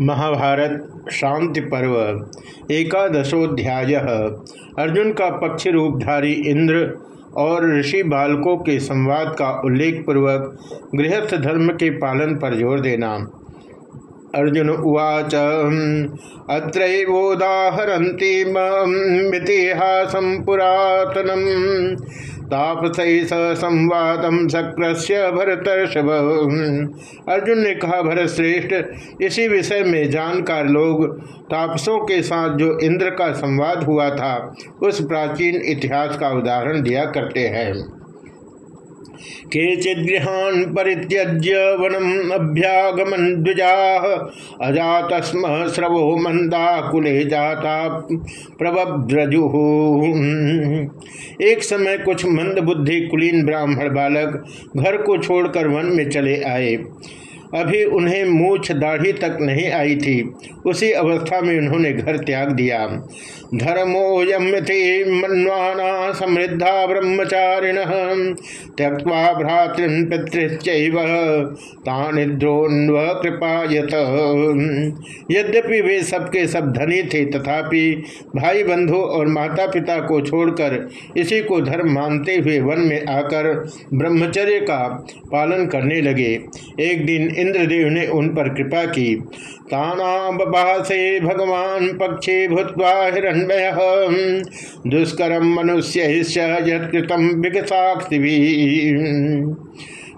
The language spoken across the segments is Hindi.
महाभारत शांति पर्व, एकादशोध्याय। अर्जुन का पक्ष रूपधारी इंद्र और ऋषि बालकों के संवाद का उल्लेख पूर्वक गृहस्थ धर्म के पालन पर ज़ोर देना। अर्जुन उवाच अत्रोदाहरती मितिहासम पुरातनम। तापसई स संवादम अर्जुन ने कहा भरत श्रेष्ठ इसी विषय में जानकार लोग तापसों के साथ जो इंद्र का संवाद हुआ था, उस प्राचीन इतिहास का उदाहरण दिया करते हैं। केचिद्गृहान् परित्यज्य वनम अभ्यागमन द्विजा। अजात स्म श्रवो मंदा कुले जाता प्रवद्रजु एक समय कुछ मंद बुद्धि कुलीन ब्राह्मण बालक घर को छोड़कर वन में चले आए। अभी उन्हें मूछ दाढ़ी तक नहीं आई थी। उसी अवस्था में उन्होंने घर त्याग दिया। धर्मोयम्यति मन्वाना समृद्धा ब्रह्मचारिण त्यक्वा भ्रातृन पितृश्चैव तानिद्रोन्व यद्यपि वे सबके सब धनी थे, तथापि भाई बंधु और माता पिता को छोड़कर इसी को धर्म मानते हुए वन में आकर ब्रह्मचर्य का पालन करने लगे। एक दिन इंद्रदेव ने उन पर कृपा की। तानाबासे भगवान पक्षे भूतवा हिरण्य दुष्करम मनुष्य यत्कृतम विकसाक्षि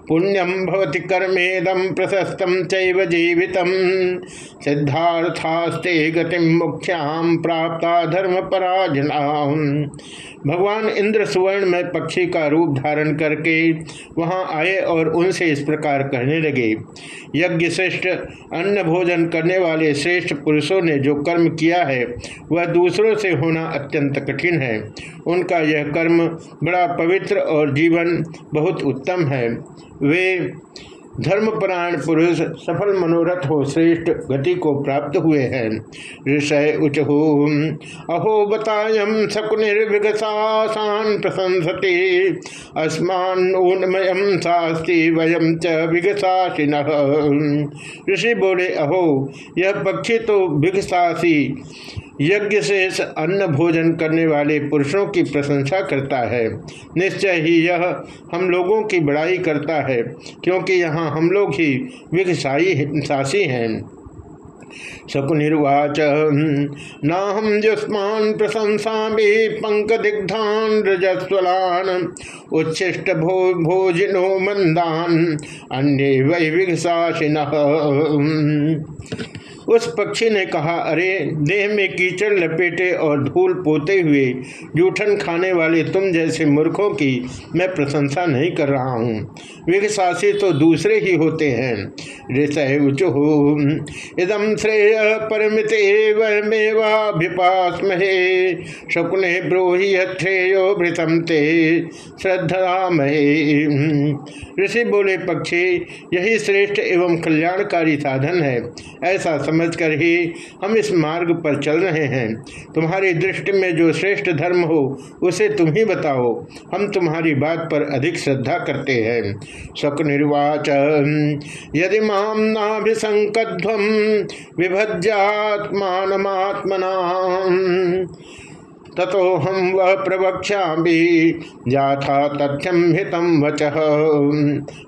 पुण्यम भवति कर्मेदम प्रशस्तम चैव सिद्धार्थास्ते गतिम मुख्याम प्राप्त धर्म पराजना भगवान इंद्र सुवर्ण में पक्षी का रूप धारण करके वहाँ आए और उनसे इस प्रकार कहने लगे, यज्ञ श्रेष्ठ, अन्न भोजन करने वाले श्रेष्ठ पुरुषों ने जो कर्म किया है, वह दूसरों से होना अत्यंत कठिन है। उनका यह कर्म बड़ा पवित्र और जीवन बहुत उत्तम है। वे धर्मपरायण पुरुष सफल मनोरथ हो श्रेष्ठ गति को प्राप्त हुए हैं। ऋषय उचहु, अहो बतायम शकुनिर्विगसासान प्रशंसते अस्मान्मयम शास्ति वयम च विगसाशिन ऋषि बोले, अहो, यह पक्षी तो विगसासी यज्ञ से अन्न भोजन करने वाले पुरुषों की प्रशंसा करता है। निश्चय ही यह हम लोगों की बड़ाई करता है, क्योंकि यहाँ हम लोग ही विघसाई सासी हैं। शकुनिर्वाच नाहम युष्मान प्रशंसा भी पंक दिग्धान रजस्वलान, उच्छिष्ट भो, भोजनो मंदान अन्य वै विघसाशिन उस पक्षी ने कहा, अरे, देह में कीचड़, लपेटे और धूल पोते हुए जूठन खाने वाले तुम जैसे मूर्खों की मैं प्रशंसा नहीं कर रहा हूँ। विघसासी तो दूसरे ही होते हैं। ऋषय उचुहु इदम श्रेय परमित वमेवाभिपास्महे शकुने ब्रोहि श्रेयो भृतम ते। श्रद्धा महे ऋषि बोले, पक्षी, यही श्रेष्ठ एवं कल्याणकारी साधन है। ऐसा समझकर ही हम इस मार्ग पर चल रहे हैं। तुम्हारी दृष्टि में जो श्रेष्ठ धर्म हो, उसे तुम ही बताओ। हम तुम्हारी बात पर अधिक श्रद्धा करते हैं। शक निर्वाच यदि माम विभज्यात्मात्मना ततो हम वह प्रवक्षा भी जाथा तथ्यम हितम वच।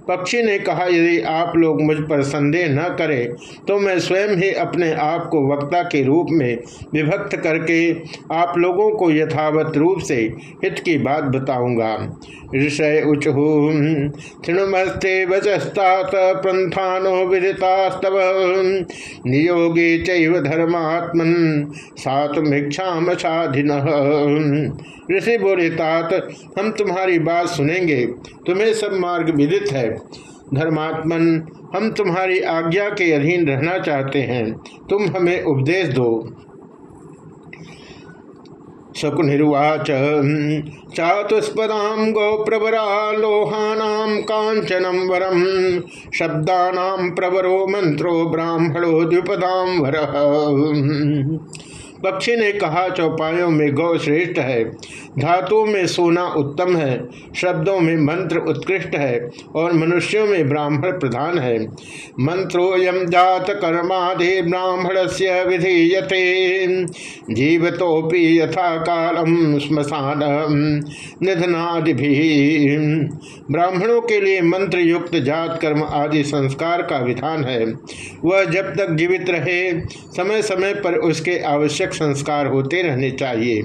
पक्षी ने कहा, यदि आप लोग मुझ पर संदेह न करें तो मैं स्वयं ही अपने आप को वक्ता के रूप में विभक्त करके आप लोगों को यथावत रूप से हित की बात बताऊँगा। ऋषय उचहु, तृणमस्ते वचस्तात पंथानो विदितास्तव। नियोगे चैव धर्मात्मन सातुमिक्षाम साधिन ऋषि बोले, तात, हम तुम्हारी बात सुनेंगे। तुम्हें सब मार्ग विदित है। धर्मात्मन, हम तुम्हारी आज्ञा के अधीन रहना चाहते हैं। तुम हमें उपदेश दो। शकुनिर्वाच, चातुष्पदां गोप्रवरा लोहानां कांचनम वरम शब्दानां प्रवरो मंत्रो ब्राह्मणो द्विपदां वर। पक्षी ने कहा चौपायों में गौ श्रेष्ठ है, धातुओं में सोना उत्तम है, शब्दों में मंत्र उत्कृष्ट है और मनुष्यों में ब्राह्मण प्रधान है। मंत्रोयम जात कर्माधि ब्राह्मण से विधीयते। जीवतोपि यथा कालम श्मशान निधनादि ब्राह्मणों के लिए मंत्र युक्त जात कर्म आदि संस्कार का विधान है। वह जब तक जीवित रहे समय समय पर उसके आवश्यक संस्कार होते रहने चाहिए।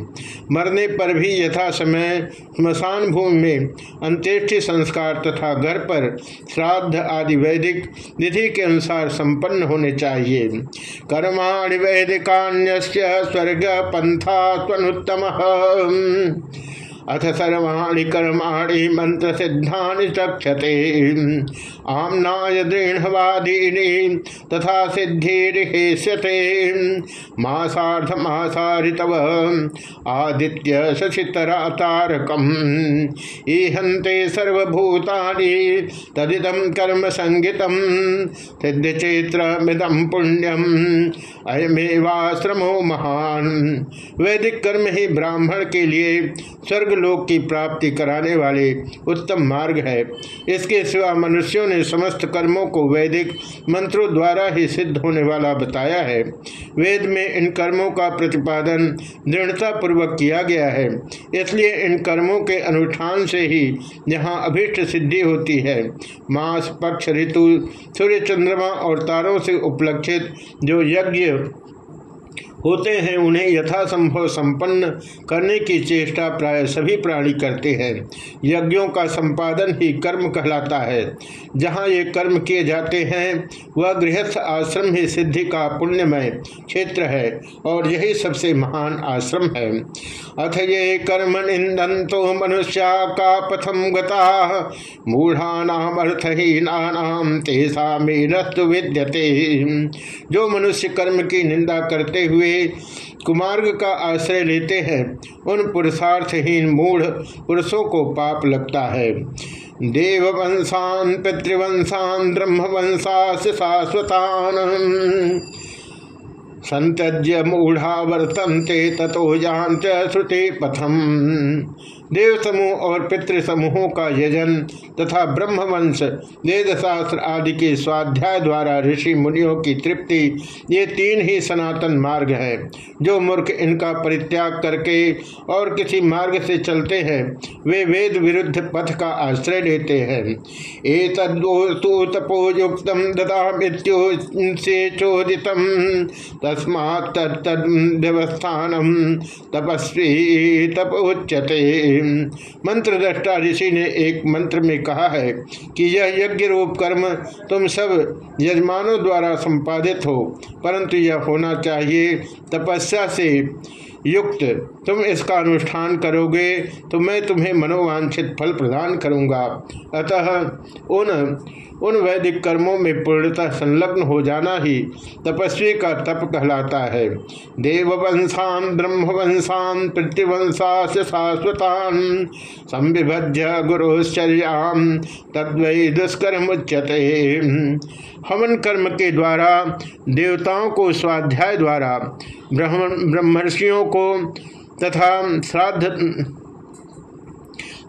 मरने पर भी यथा समय स्मशान भूमि में अंत्येष्टि संस्कार तथा घर पर श्राद्ध आदि वैदिक विधि के अनुसार संपन्न होने चाहिए। कर्माणि वैदिकान्य स्वर्ग पंथा स्वनुत्तम अथ सर्वाणी कर्माणि मंत्र सिद्धानि चक्षते आमनाय दृढ़वादीनि तथा सिद्धिर्हेष्यते। मासार्थ मासारितव आदित्य शशितरा ईहंते सर्वभूतानि तदिदम कर्म संगितम सिद्ध मृदम पुण्यम। अयमेवाश्रमो महान। वैदिक कर्म ही ब्राह्मण के लिए स्वर्ग लोक की प्राप्ति कराने वाले उत्तम मार्ग है। इसके सिवा मनुष्यों ने समस्त कर्मों को वैदिक मंत्रों द्वारा ही सिद्ध होने वाला बताया है। वेद में इन कर्मों का प्रतिपादन दृढ़ता पूर्वक किया गया है। इसलिए इन कर्मों के अनुष्ठान से ही यहाँ अभिष्ट सिद्धि होती है। मास, पक्ष, ऋतु, सूर्य, चंद्रमा और तारों से उपलक्षित जो यज्ञ होते हैं, उन्हें यथासंभव संपन्न करने की चेष्टा प्राय सभी प्राणी करते हैं। यज्ञों का संपादन ही कर्म कहलाता है। जहाँ ये कर्म किए जाते हैं, वह गृहस्थ आश्रम ही सिद्धि का पुण्यमय क्षेत्र है और यही सबसे महान आश्रम है। अथ ये कर्म निंदंतो मनुष्या का पथम गता। मूढ़ानाम विद्यते। जो मनुष्य कर्म की निंदा करते हुए कुमार्ग का आश्रय लेते हैं। उन पुरुषार्थहीन मूढ़ पुरुषों को पाप लगता है। देववंशान, पितृवंशान ब्रह्मवंशा शाश्वतान। संत्यज्य मूढ़ा वर्तनते तथो जानते श्रुति पथम। देव समूह और पितृ समूहों का यजन तथा ब्रह्मवंश वेद शास्त्र आदि के स्वाध्याय द्वारा ऋषि मुनियों की तृप्ति, ये तीन ही सनातन मार्ग है, जो मूर्ख इनका परित्याग करके और किसी मार्ग से चलते हैं, वे वेद विरुद्ध पथ का आश्रय लेते हैं। एक तपोयुक्त चोदित तस्मा तपस्वी तपोच्यते मंत्र दृष्टा ऋषि ने एक मंत्र में कहा है कि यह यज्ञ रूप कर्म तुम सब यजमानों द्वारा संपादित हो, परंतु यह होना चाहिए तपस्या से। युक्त। तुम इसका अनुष्ठान करोगे तो मैं तुम्हें मनोवांछित फल प्रदान करूँगा। अतः उन उन वैदिक कर्मों में पूर्णतः संलग्न हो जाना ही तपस्वी का तप कहलाता है। देववंशान, ब्रह्मवंशान पृथ्वीवंशा शाश्वतान, संविभज्य गुरुश्चर्याम, तद्वै दुष्कर्म उच्यते। हवन कर्म के द्वारा, देवताओं को स्वाध्याय द्वारा ब्रह्म ब्रह्मर्षियों को तथा श्राद्ध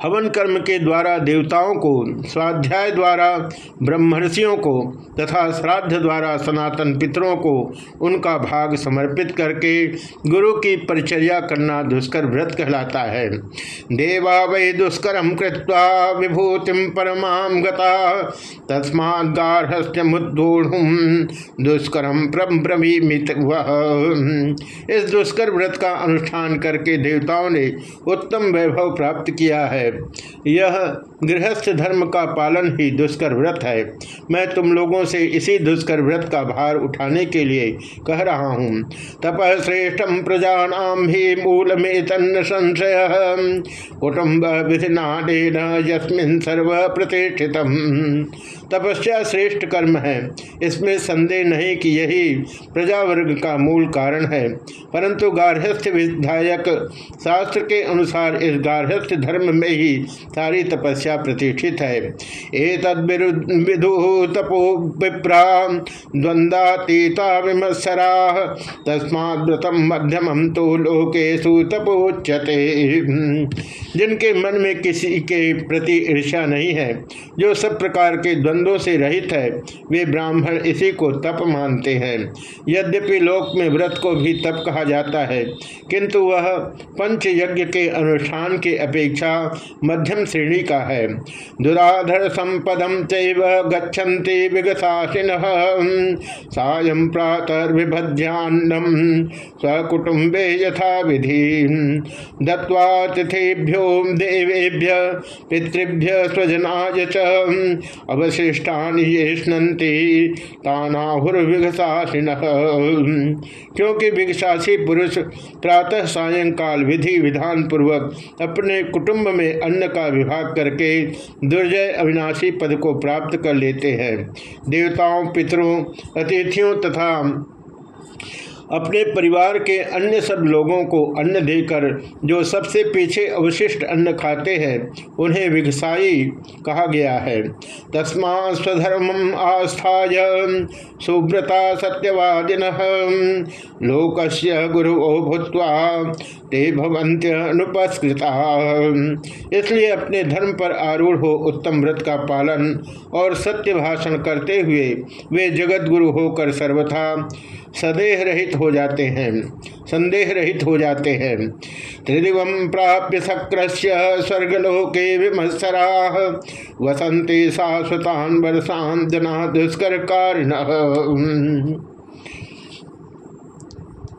हवन कर्म के द्वारा देवताओं को, स्वाध्याय द्वारा ब्रह्मर्षियों को तथा श्राद्ध द्वारा सनातन पितरों को उनका भाग समर्पित करके गुरु की परिचर्या करना दुष्कर व्रत कहलाता है। देवा वै दुष्कर्म कृत्वा विभूतिम परमाम गता तस्मात् मुद्दूढ़ दुष्कर्म इस दुष्कर व्रत का अनुष्ठान करके देवताओं ने उत्तम वैभव प्राप्त किया है। यह गृहस्थ धर्म का पालन ही दुष्कर व्रत है। मैं तुम लोगों से इसी दुष्कर व्रत का भार उठाने के लिए कह रहा हूँ। तप श्रेष्ठम प्रजानाम ही मूल में तन्न संशय कुटुम्ब विधिनाडेन यस्मिन सर्व प्रतिष्ठित तपस्या श्रेष्ठ कर्म है। इसमें संदेह नहीं कि यही प्रजावर्ग का मूल कारण है। परंतु गार्हस्थ्य विधायक शास्त्र के अनुसार इस गार्हस्थ्य धर्म में ही सारी तपस्या प्रतिष्ठित है। तपो विप्रा द्वंदातीता विमत्सरा तस्मात्म मध्यम तो लोकेशु तपोच्यते। जिनके मन में किसी के प्रति ईर्ष्या नहीं है, जो सब प्रकार के द्वंद्वों से रहित है, वे ब्राह्मण इसी को तप मानते हैं। यद्यपि लोक में व्रत को भी तप कहा जाता है, किंतु वह पंच यज्ञ के अनुष्ठान के अपेक्षा मध्यम श्रेणी का है। दुराधर संपदम चैव गच्छन्ति विगसासिन सायं प्रातर्विभद्यान्नम स्वकुटुम्बे यथा विधि दत्वा तिथिभ्यो देवेभ्य पितृभ्य स्वजनाय च। अवशिष्टानि ये स्नन्ति, तानाहुर्विघसासिन। क्योंकि विघसासी पुरुष प्रातः सायंकाल विधि विधान पूर्वक अपने कुटुंब में अन्न का विभाग करके दुर्जय अविनाशी पद को प्राप्त कर लेते हैं। देवताओं, पितरों, अतिथियों तथा अपने परिवार के अन्य सब लोगों को अन्न देकर, जो सबसे पीछे अवशिष्ट अन्न खाते हैं, उन्हें विघसाई कहा गया है। तस्मा स्वधर्म आस्थाय। सुव्रता सत्यवादिन। लोकस्य गुरु भूत्वा ते भवंत्य अनुपस्कृता। इसलिए अपने धर्म पर आरूढ़ हो उत्तम व्रत का पालन और सत्य भाषण करते हुए वे जगत गुरु होकर सर्वथा सदेह रहित हो जाते हैं, संदेह रहित हो जाते हैं। त्रिदिव प्राप्य शक्र स्वर्गलोके विमत्सरा वसंते शाश्वतान वर्षान जना दुष्कर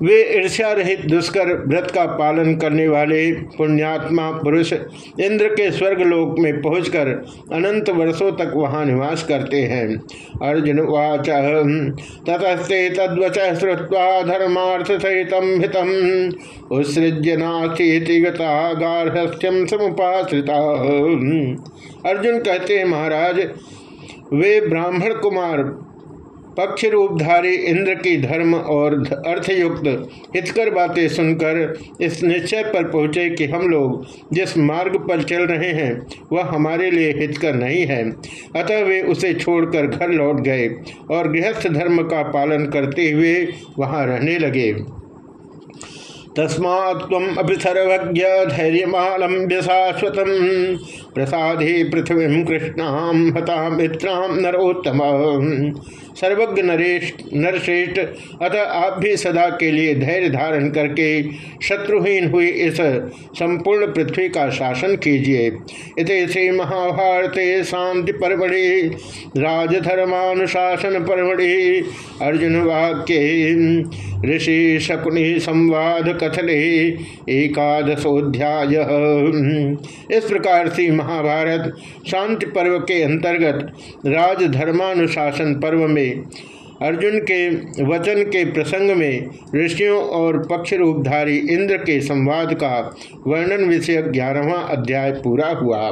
वे ईर्ष्या रहित दुष्कर व्रत का पालन करने वाले पुण्यात्मा पुरुष इंद्र के स्वर्गलोक में पहुंचकर अनंत वर्षों तक वहाँ निवास करते हैं। अर्जुन वाच ततस्ते तद्वच श्रुवा धर्मार्थ सहित हितम उत्सृज्य गार्हस्थ्यम समुपाश्रिता। अर्जुन कहते हैं, महाराज, वे ब्राह्मण कुमार पक्ष रूपधारी इंद्र की धर्म और अर्थयुक्त हितकर बातें सुनकर इस निश्चय पर पहुँचे कि हम लोग जिस मार्ग पर चल रहे हैं, वह हमारे लिए हितकर नहीं है। अतः वे उसे छोड़कर घर लौट गए और गृहस्थ धर्म का पालन करते हुए वहाँ रहने लगे। तस्मात्म सर्वज्ञ धैर्यमालंब्य शाश्वत प्रसादे पृथ्वी कृष्णाम हता मित्राम नरोत्तम। सर्वज्ञ नरेश नरश्रेष्ठ, अतः आप भी सदा के लिए धैर्य धारण करके शत्रुहीन हुई इस संपूर्ण पृथ्वी का शासन कीजिए। इत श्री महाभारत शांति परमढ़ि, राजधर्मानुशासन परमढ़ि। अर्जुन वाक्य, ऋषि शकुनि संवाद कथले एकादशोध्याय। इस प्रकार से महाभारत शांति पर्व के अंतर्गत राजधर्मानुशासन पर्व में, अर्जुन के वचन के प्रसंग में ऋषियों और पक्ष रूपधारी इंद्र के संवाद का वर्णन विषय ग्यारहवा अध्याय पूरा हुआ।